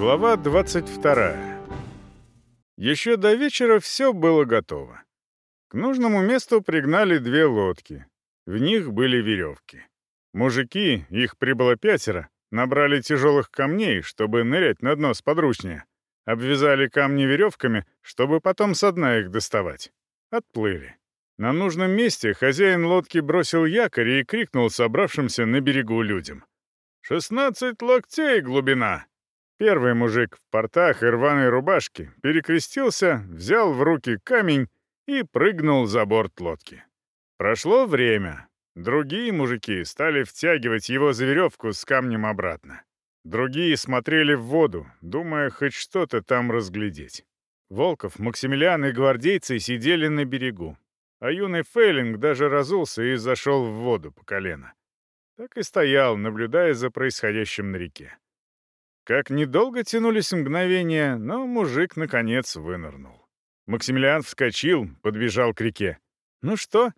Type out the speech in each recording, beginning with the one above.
Глава 22. Еще до вечера все было готово. К нужному месту пригнали две лодки. В них были веревки. Мужики, их прибыло пятеро, набрали тяжелых камней, чтобы нырять на дно сподручнее. Обвязали камни веревками, чтобы потом со дна их доставать. Отплыли. На нужном месте хозяин лодки бросил якорь и крикнул собравшимся на берегу людям. «Шестнадцать локтей глубина!» Первый мужик в портах и рваной рубашке перекрестился, взял в руки камень и прыгнул за борт лодки. Прошло время. Другие мужики стали втягивать его за веревку с камнем обратно. Другие смотрели в воду, думая хоть что-то там разглядеть. Волков, Максимилиан и гвардейцы сидели на берегу. А юный Фейлинг даже разулся и зашел в воду по колено. Так и стоял, наблюдая за происходящим на реке. Как недолго тянулись мгновения, но мужик, наконец, вынырнул. Максимилиан вскочил, подбежал к реке. «Ну что?»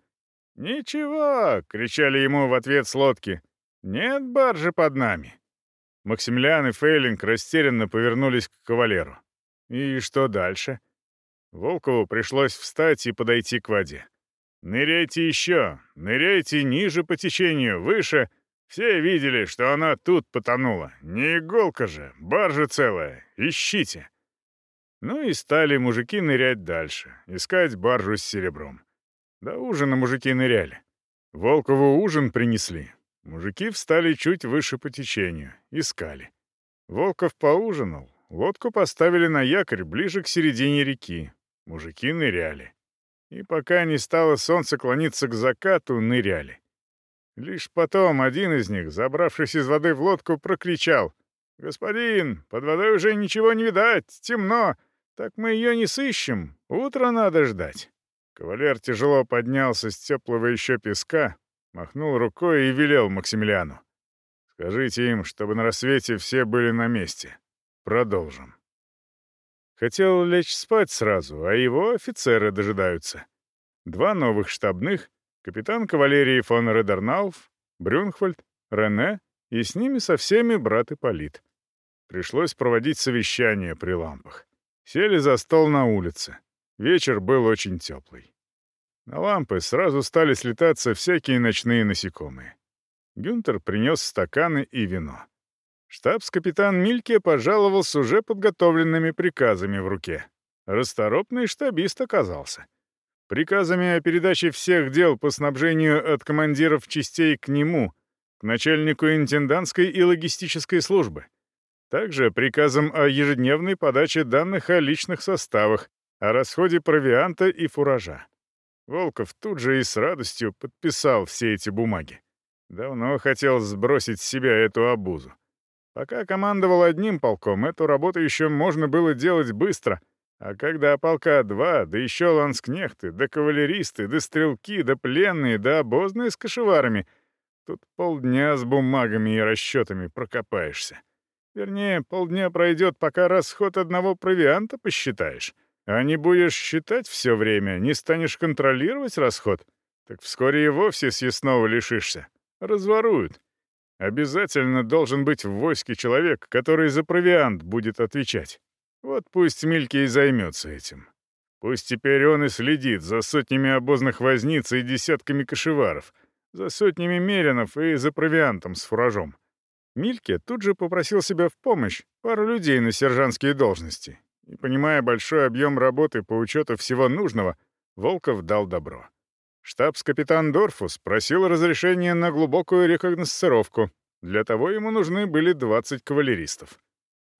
«Ничего!» — кричали ему в ответ с лодки. «Нет баржи под нами!» Максимилиан и Фейлинг растерянно повернулись к кавалеру. «И что дальше?» Волкову пришлось встать и подойти к воде. «Ныряйте еще! Ныряйте ниже по течению, выше!» Все видели, что она тут потонула. Не иголка же, баржа целая. Ищите. Ну и стали мужики нырять дальше, искать баржу с серебром. До ужина мужики ныряли. Волкову ужин принесли. Мужики встали чуть выше по течению, искали. Волков поужинал, лодку поставили на якорь ближе к середине реки. Мужики ныряли. И пока не стало солнце клониться к закату, ныряли. Лишь потом один из них, забравшись из воды в лодку, прокричал. «Господин, под водой уже ничего не видать, темно. Так мы ее не сыщем, утро надо ждать». Кавалер тяжело поднялся с теплого еще песка, махнул рукой и велел Максимилиану. «Скажите им, чтобы на рассвете все были на месте. Продолжим». Хотел лечь спать сразу, а его офицеры дожидаются. Два новых штабных Капитан кавалерии фон Редернауф, Брюнхвальд, Рене и с ними со всеми брат Ипполит. Пришлось проводить совещание при лампах. Сели за стол на улице. Вечер был очень теплый. На лампы сразу стали слетаться всякие ночные насекомые. Гюнтер принес стаканы и вино. Штабс-капитан Мильке пожаловал с уже подготовленными приказами в руке. Расторопный штабист оказался приказами о передаче всех дел по снабжению от командиров частей к нему, к начальнику интендантской и логистической службы. Также приказом о ежедневной подаче данных о личных составах, о расходе провианта и фуража. Волков тут же и с радостью подписал все эти бумаги. Давно хотел сбросить с себя эту обузу. Пока командовал одним полком, эту работу еще можно было делать быстро — а когда полка два, да еще ланскнехты, да кавалеристы, да стрелки, да пленные, да обозные с кошеварами, тут полдня с бумагами и расчетами прокопаешься. Вернее, полдня пройдет, пока расход одного провианта посчитаешь. А не будешь считать все время, не станешь контролировать расход, так вскоре и вовсе съестного лишишься. Разворуют. Обязательно должен быть в войске человек, который за провиант будет отвечать. Вот пусть Мильки и займется этим. Пусть теперь он и следит за сотнями обозных возниц и десятками кошеваров, за сотнями меринов и за провиантом с фуражом. Мильке тут же попросил себя в помощь пару людей на сержантские должности. И, понимая большой объем работы по учету всего нужного, Волков дал добро. Штабс-капитан Дорфус просил разрешения на глубокую рекогносцировку. Для того ему нужны были 20 кавалеристов.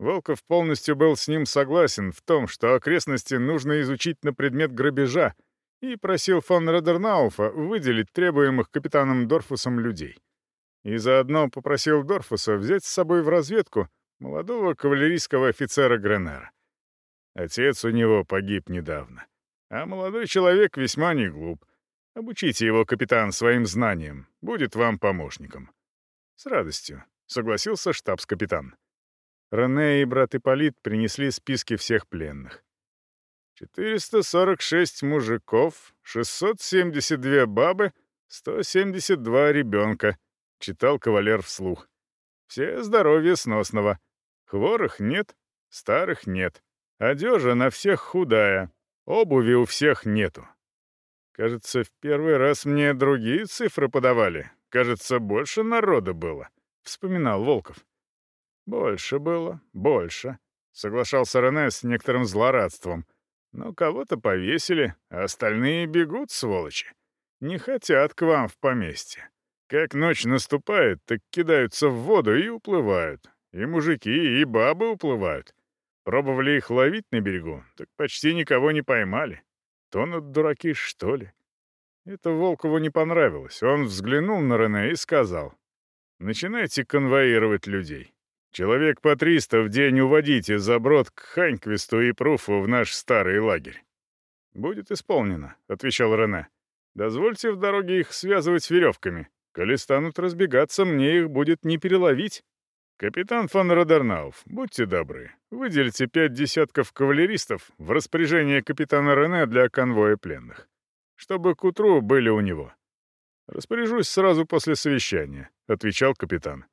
Волков полностью был с ним согласен в том, что окрестности нужно изучить на предмет грабежа, и просил фон Редернауфа выделить требуемых капитаном Дорфусом людей. И заодно попросил Дорфуса взять с собой в разведку молодого кавалерийского офицера Гренера. Отец у него погиб недавно. А молодой человек весьма не глуп. Обучите его, капитан, своим знаниям. Будет вам помощником. С радостью, — согласился штабс-капитан. Рене и брат Ипполит принесли списки всех пленных. 446 мужиков, 672 бабы, 172 ребенка, читал кавалер вслух. Все здоровье сносного. Хворых нет, старых нет. Одежа на всех худая, обуви у всех нету. Кажется, в первый раз мне другие цифры подавали. Кажется, больше народа было, — вспоминал Волков. Больше было, больше. Соглашался Рене с некоторым злорадством. Но кого-то повесили, а остальные бегут, сволочи. Не хотят к вам в поместье. Как ночь наступает, так кидаются в воду и уплывают. И мужики, и бабы уплывают. Пробовали их ловить на берегу, так почти никого не поймали. Тонут дураки, что ли? Это Волкову не понравилось. Он взглянул на Рене и сказал, «Начинайте конвоировать людей. Человек по триста в день уводите за брод к Ханьквисту и Пруфу в наш старый лагерь». «Будет исполнено», — отвечал Рене. «Дозвольте в дороге их связывать веревками. Коли станут разбегаться, мне их будет не переловить. Капитан фон Родернауф, будьте добры, выделите пять десятков кавалеристов в распоряжение капитана Рене для конвоя пленных, чтобы к утру были у него». «Распоряжусь сразу после совещания», — отвечал капитан.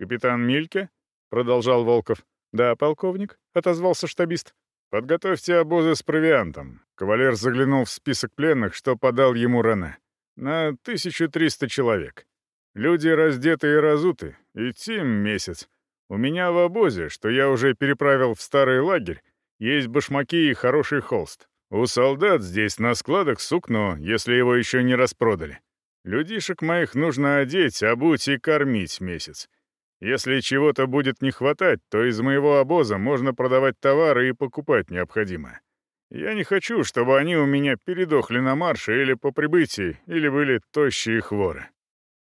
«Капитан Мильке?» продолжал Волков. «Да, полковник», — отозвался штабист. «Подготовьте обозы с провиантом». Кавалер заглянул в список пленных, что подал ему Рене. «На 1300 человек. Люди раздеты и разуты. Идти им месяц. У меня в обозе, что я уже переправил в старый лагерь, есть башмаки и хороший холст. У солдат здесь на складах сукно, если его еще не распродали. Людишек моих нужно одеть, обуть и кормить месяц. Если чего-то будет не хватать, то из моего обоза можно продавать товары и покупать необходимое. Я не хочу, чтобы они у меня передохли на марше или по прибытии, или были тощие хворы.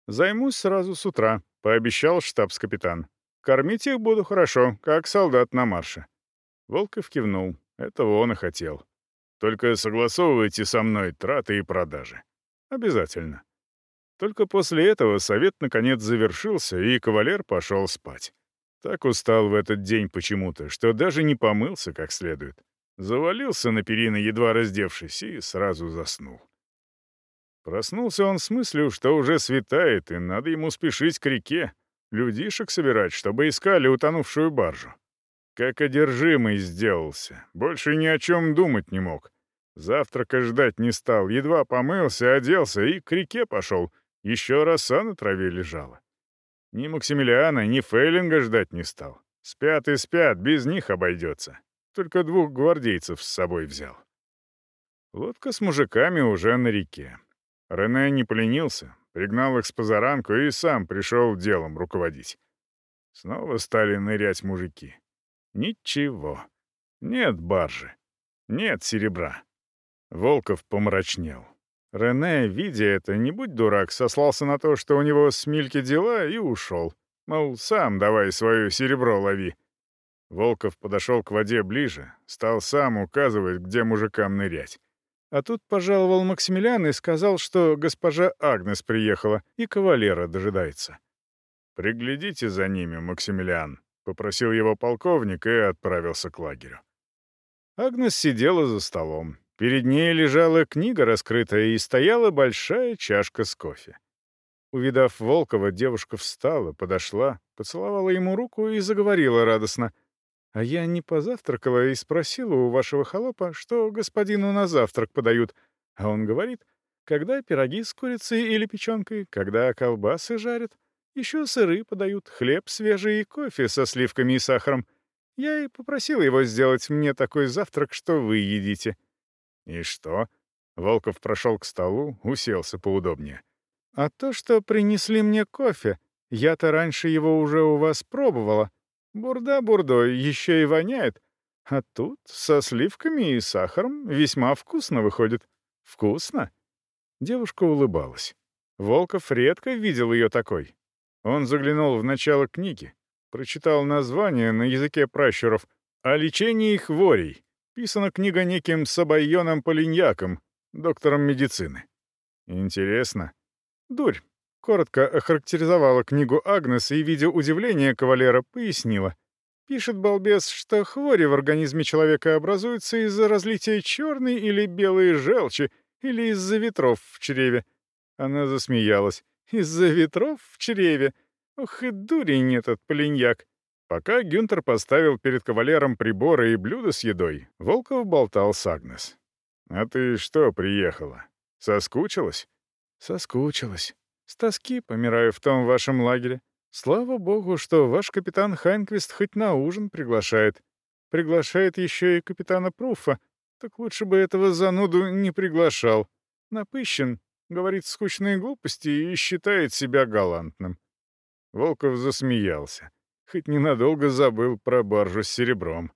Займусь сразу с утра, пообещал штабс-капитан. Кормить их буду хорошо, как солдат на марше. Волков кивнул. Этого он и хотел. Только после этого совет наконец завершился, и кавалер пошел спать. Так устал в этот день почему-то, что даже не помылся как следует. Завалился на перина едва раздевшись, и сразу заснул. Проснулся он с мыслью, что уже светает, и надо ему спешить к реке, людишек собирать, чтобы искали утонувшую баржу. Как одержимый сделался, больше ни о чем думать не мог. Завтрака ждать не стал, едва помылся, оделся и к реке пошел — еще раз Анна траве лежала. Ни Максимилиана, ни Фейлинга ждать не стал. Спят и спят, без них обойдется. Только двух гвардейцев с собой взял. Лодка с мужиками уже на реке. Рене не поленился, пригнал их с позаранку и сам пришел делом руководить. Снова стали нырять мужики. Ничего. Нет баржи. Нет серебра. Волков помрачнел. Рене, видя это, не будь дурак, сослался на то, что у него с Мильки дела, и ушел. Мол, сам давай свое серебро лови. Волков подошел к воде ближе, стал сам указывать, где мужикам нырять. А тут пожаловал Максимилиан и сказал, что госпожа Агнес приехала и кавалера дожидается. «Приглядите за ними, Максимилиан», — попросил его полковник и отправился к лагерю. Агнес сидела за столом, Перед ней лежала книга раскрытая и стояла большая чашка с кофе. Увидав Волкова, девушка встала, подошла, поцеловала ему руку и заговорила радостно. «А я не позавтракала и спросила у вашего холопа, что господину на завтрак подают. А он говорит, когда пироги с курицей или печенкой, когда колбасы жарят, еще сыры подают, хлеб свежий и кофе со сливками и сахаром. Я и попросила его сделать мне такой завтрак, что вы едите». «И что?» Волков прошел к столу, уселся поудобнее. «А то, что принесли мне кофе, я-то раньше его уже у вас пробовала. Бурда бурдой, еще и воняет. А тут со сливками и сахаром весьма вкусно выходит. Вкусно?» Девушка улыбалась. Волков редко видел ее такой. Он заглянул в начало книги, прочитал название на языке пращуров Писана книга неким Сабайоном Полиньяком, доктором медицины. Интересно. Дурь. Коротко охарактеризовала книгу Агнес и, видя удивление кавалера, пояснила. Пишет балбес, что хвори в организме человека образуются из-за разлития черной или белой желчи, или из-за ветров в чреве. Она засмеялась. «Из-за ветров в чреве? Ох и дурень этот полиньяк!» Пока Гюнтер поставил перед кавалером приборы и блюда с едой, Волков болтал с Агнес. «А ты что приехала? Соскучилась?» «Соскучилась. С тоски помираю в том вашем лагере. Слава богу, что ваш капитан Хайнквист хоть на ужин приглашает. Приглашает еще и капитана Пруфа. Так лучше бы этого зануду не приглашал. Напыщен, говорит скучные глупости и считает себя галантным». Волков засмеялся хоть ненадолго забыл про баржу с серебром.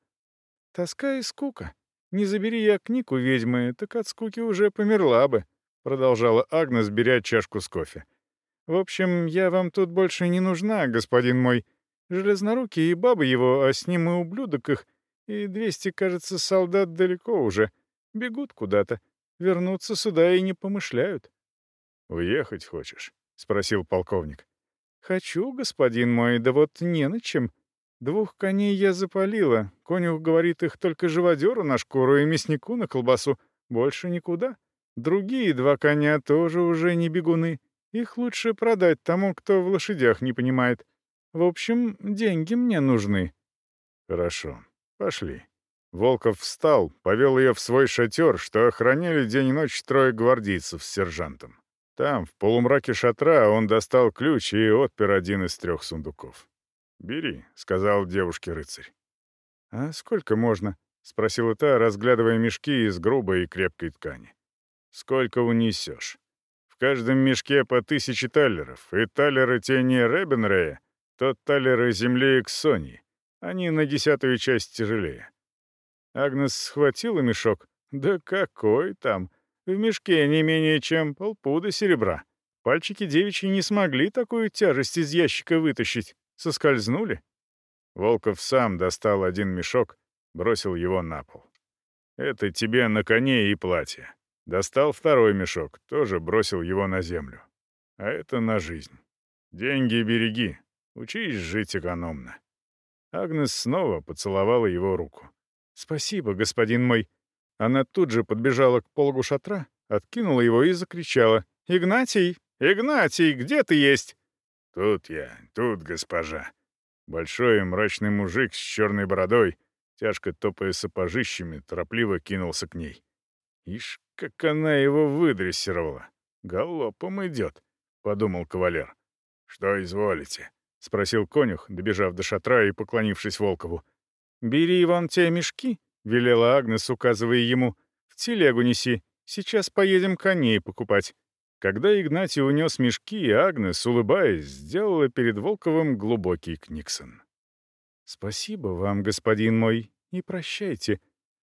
«Тоска и скука. Не забери я книгу ведьмы, так от скуки уже померла бы», — продолжала Агнес, беря чашку с кофе. «В общем, я вам тут больше не нужна, господин мой. Железнорукий и баба его, а с ним и ублюдок их, и двести, кажется, солдат далеко уже. Бегут куда-то. Вернуться сюда и не помышляют». «Уехать хочешь?» — спросил полковник. «Хочу, господин мой, да вот не на чем. Двух коней я запалила. Конюх говорит, их только живодеру на шкуру и мяснику на колбасу. Больше никуда. Другие два коня тоже уже не бегуны. Их лучше продать тому, кто в лошадях не понимает. В общем, деньги мне нужны». «Хорошо, пошли». Волков встал, повел ее в свой шатер, что охраняли день и ночь трое гвардейцев с сержантом. Там, в полумраке шатра, он достал ключ и отпер один из трех сундуков. «Бери», — сказал девушке рыцарь. «А сколько можно?» — спросила та, разглядывая мешки из грубой и крепкой ткани. «Сколько унесешь? В каждом мешке по тысяче талеров, и талеры тени Ребенрея, тот талеры земли Эксони. Они на десятую часть тяжелее». Агнес схватила мешок. «Да какой там!» В мешке не менее чем полпуда серебра. Пальчики девичьи не смогли такую тяжесть из ящика вытащить. Соскользнули. Волков сам достал один мешок, бросил его на пол. «Это тебе на коне и платье». Достал второй мешок, тоже бросил его на землю. А это на жизнь. Деньги береги, учись жить экономно. Агнес снова поцеловала его руку. «Спасибо, господин мой», она тут же подбежала к полгу шатра, откинула его и закричала. «Игнатий! Игнатий, где ты есть?» «Тут я, тут, госпожа». Большой мрачный мужик с черной бородой, тяжко топая сапожищами, торопливо кинулся к ней. «Ишь, как она его выдрессировала! Галопом идет!» — подумал кавалер. «Что изволите?» — спросил конюх, добежав до шатра и поклонившись Волкову. «Бери вон те мешки», велела Агнес, указывая ему. «В телегу неси. Сейчас поедем коней покупать». Когда Игнатий унес мешки, Агнес, улыбаясь, сделала перед Волковым глубокий книксон. «Спасибо вам, господин мой, и прощайте.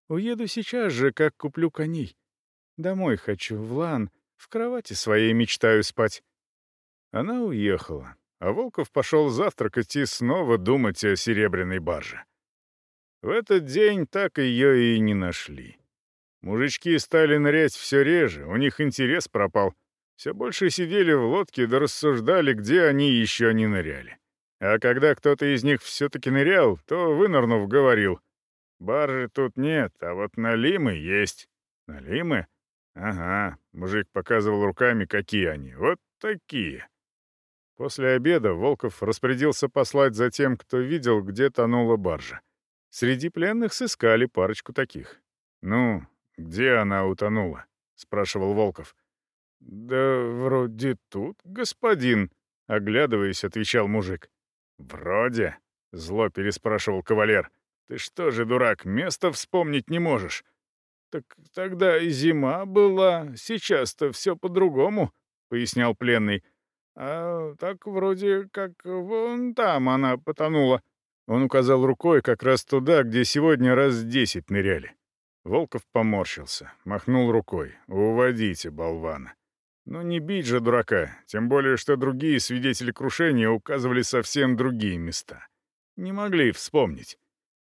Уеду сейчас же, как куплю коней. Домой хочу, в лан, в кровати своей мечтаю спать». Она уехала, а В этот день так ее и не нашли. Мужички стали нырять все реже, у них интерес пропал. Все больше сидели в лодке да рассуждали, где они еще не ныряли. А когда кто-то из них все-таки нырял, то, вынырнув, говорил, «Баржи тут нет, а вот налимы есть». «Налимы? Ага», — мужик показывал руками, какие они. «Вот такие». После обеда Волков распорядился послать за тем, кто видел, где тонула баржа. Среди пленных сыскали парочку таких. «Ну, где она утонула?» — спрашивал Волков. «Да вроде тут, господин», — оглядываясь, отвечал мужик. «Вроде?» — зло переспрашивал кавалер. «Ты что же, дурак, место вспомнить не можешь?» «Так тогда и зима была, сейчас-то все по-другому», — пояснял пленный. «А так вроде как вон там она потонула». Он указал рукой как раз туда, где сегодня раз десять ныряли. Волков поморщился, махнул рукой. «Уводите, болвана!» «Ну не бить же дурака, тем более, что другие свидетели крушения указывали совсем другие места. Не могли вспомнить».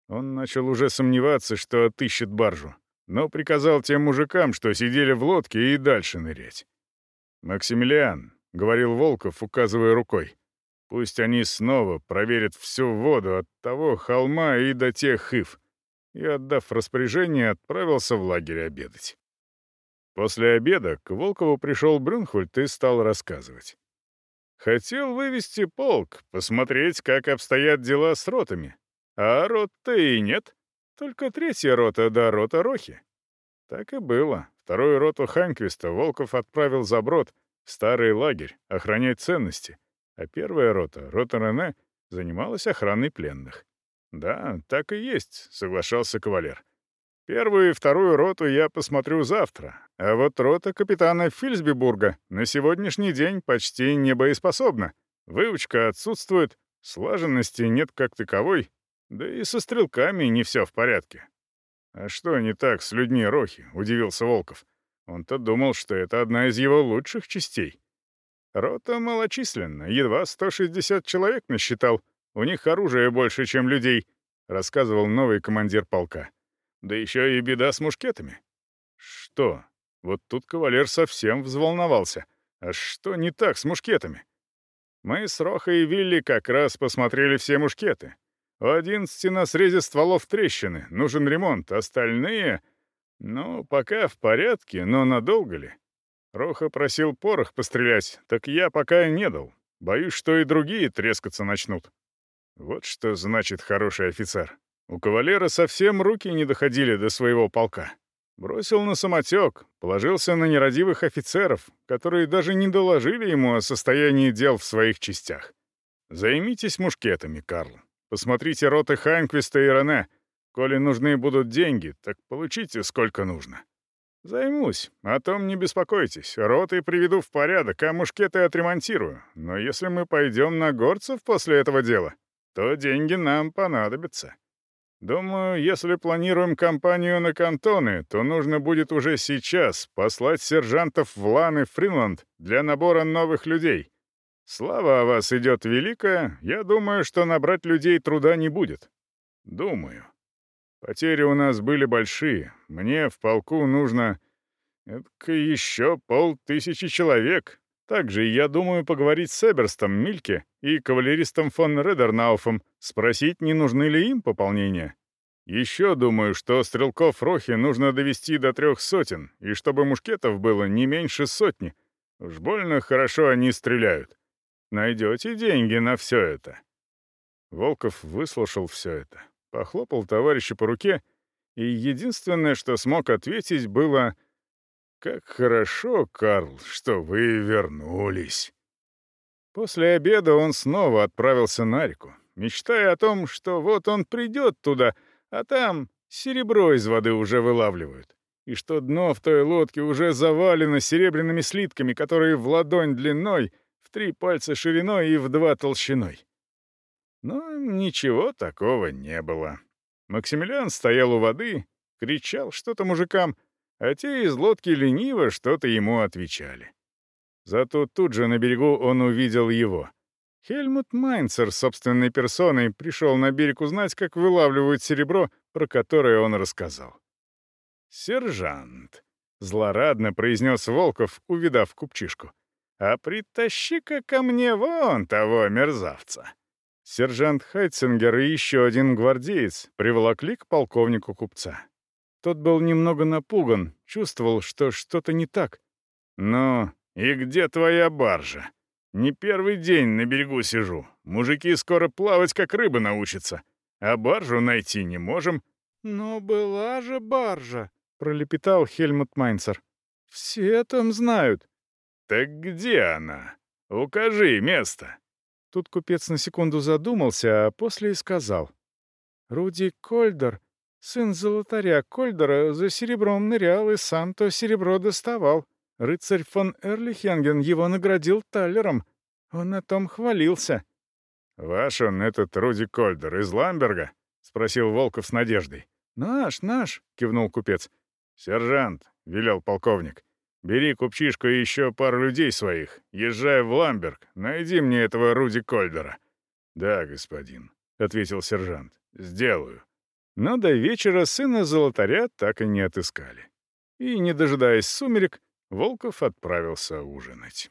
Он начал уже сомневаться, что отыщет баржу, но приказал тем мужикам, что сидели в лодке, и дальше нырять. «Максимилиан», — говорил Волков, указывая рукой, — Пусть они снова проверят всю воду от того холма и до тех хив. И, отдав распоряжение, отправился в лагерь обедать. После обеда к Волкову пришел Брюнхольд и стал рассказывать. Хотел вывести полк, посмотреть, как обстоят дела с ротами. А рот-то и нет. Только третья рота до рота Рохи. Так и было. Вторую роту Ханквиста Волков отправил за брод, в старый лагерь, охранять ценности. А первая рота, рота Рене, занималась охраной пленных. «Да, так и есть», — соглашался кавалер. «Первую и вторую роту я посмотрю завтра, а вот рота капитана Фильсбибурга на сегодняшний день почти не боеспособна. Выучка отсутствует, слаженности нет как таковой, да и со стрелками не все в порядке». «А что не так с людьми Рохи?» — удивился Волков. Он-то думал, что это одна из его лучших частей. Рота малочисленна, едва 160 человек насчитал. У них оружие больше, чем людей», — рассказывал новый командир полка. «Да еще и беда с мушкетами». «Что?» Вот тут кавалер совсем взволновался. «А что не так с мушкетами?» Мы с Рохой и Вилли как раз посмотрели все мушкеты. У одиннадцати на срезе стволов трещины, нужен ремонт, остальные... Ну, пока в порядке, но надолго ли? Роха просил порох пострелять, так я пока не дал. Боюсь, что и другие трескаться начнут. Вот что значит хороший офицер. У кавалера совсем руки не доходили до своего полка. Бросил на самотек, положился на нерадивых офицеров, которые даже не доложили ему о состоянии дел в своих частях. Займитесь мушкетами, Карл. Посмотрите роты Хайнквиста и Рене. Коли нужны будут деньги, так получите сколько нужно. Займусь. О том не беспокойтесь. Роты приведу в порядок, а мушкеты отремонтирую. Но если мы пойдем на горцев после этого дела, то деньги нам понадобятся. Думаю, если планируем кампанию на кантоны, то нужно будет уже сейчас послать сержантов в Лан и Фринланд для набора новых людей. Слава о вас идет великая, я думаю, что набрать людей труда не будет. Думаю. Потери у нас были большие. Мне в полку нужно... Это еще полтысячи человек. Также я думаю поговорить с Эберстом Мильке и кавалеристом фон Редернауфом, спросить, не нужны ли им пополнения. Еще думаю, что стрелков Рохи нужно довести до трех сотен, и чтобы мушкетов было не меньше сотни. Уж больно хорошо они стреляют. Найдете деньги на все это». Волков выслушал все это, Похлопал товарища по руке, и единственное, что смог ответить, было «Как хорошо, Карл, что вы вернулись». После обеда он снова отправился на реку, мечтая о том, что вот он придет туда, а там серебро из воды уже вылавливают, и что дно в той лодке уже завалено серебряными слитками, которые в ладонь длиной, в три пальца шириной и в два толщиной. Но ничего такого не было. Максимилиан стоял у воды, кричал что-то мужикам, а те из лодки лениво что-то ему отвечали. Зато тут же на берегу он увидел его. Хельмут Майнцер собственной персоной пришел на берег узнать, как вылавливают серебро, про которое он рассказал. «Сержант», — злорадно произнес Волков, увидав купчишку, — «а притащи-ка ко мне вон того мерзавца». Сержант Хайтсингер и еще один гвардеец приволокли к полковнику купца. Тот был немного напуган, чувствовал, что что-то не так. «Ну, и где твоя баржа? Не первый день на берегу сижу. Мужики скоро плавать, как рыба научатся. А баржу найти не можем». «Но была же баржа», — пролепетал Хельмут Майнцер. «Все там знают». «Так где она? Укажи место». Тут купец на секунду задумался, а после и сказал. «Руди Кольдер, сын золотаря Кольдера, за серебром нырял и сам то серебро доставал. Рыцарь фон Эрлихенген его наградил талером. Он о том хвалился». «Ваш он, этот Руди Кольдер, из Ламберга?» — спросил Волков с надеждой. «Наш, наш», — кивнул купец. «Сержант», — велел полковник. Бери купчишку и еще пару людей своих. Езжай в Ламберг. Найди мне этого Руди Кольдера. «Да, господин», — ответил сержант. «Сделаю». Но до вечера сына золотаря так и не отыскали. И, не дожидаясь сумерек, Волков отправился ужинать.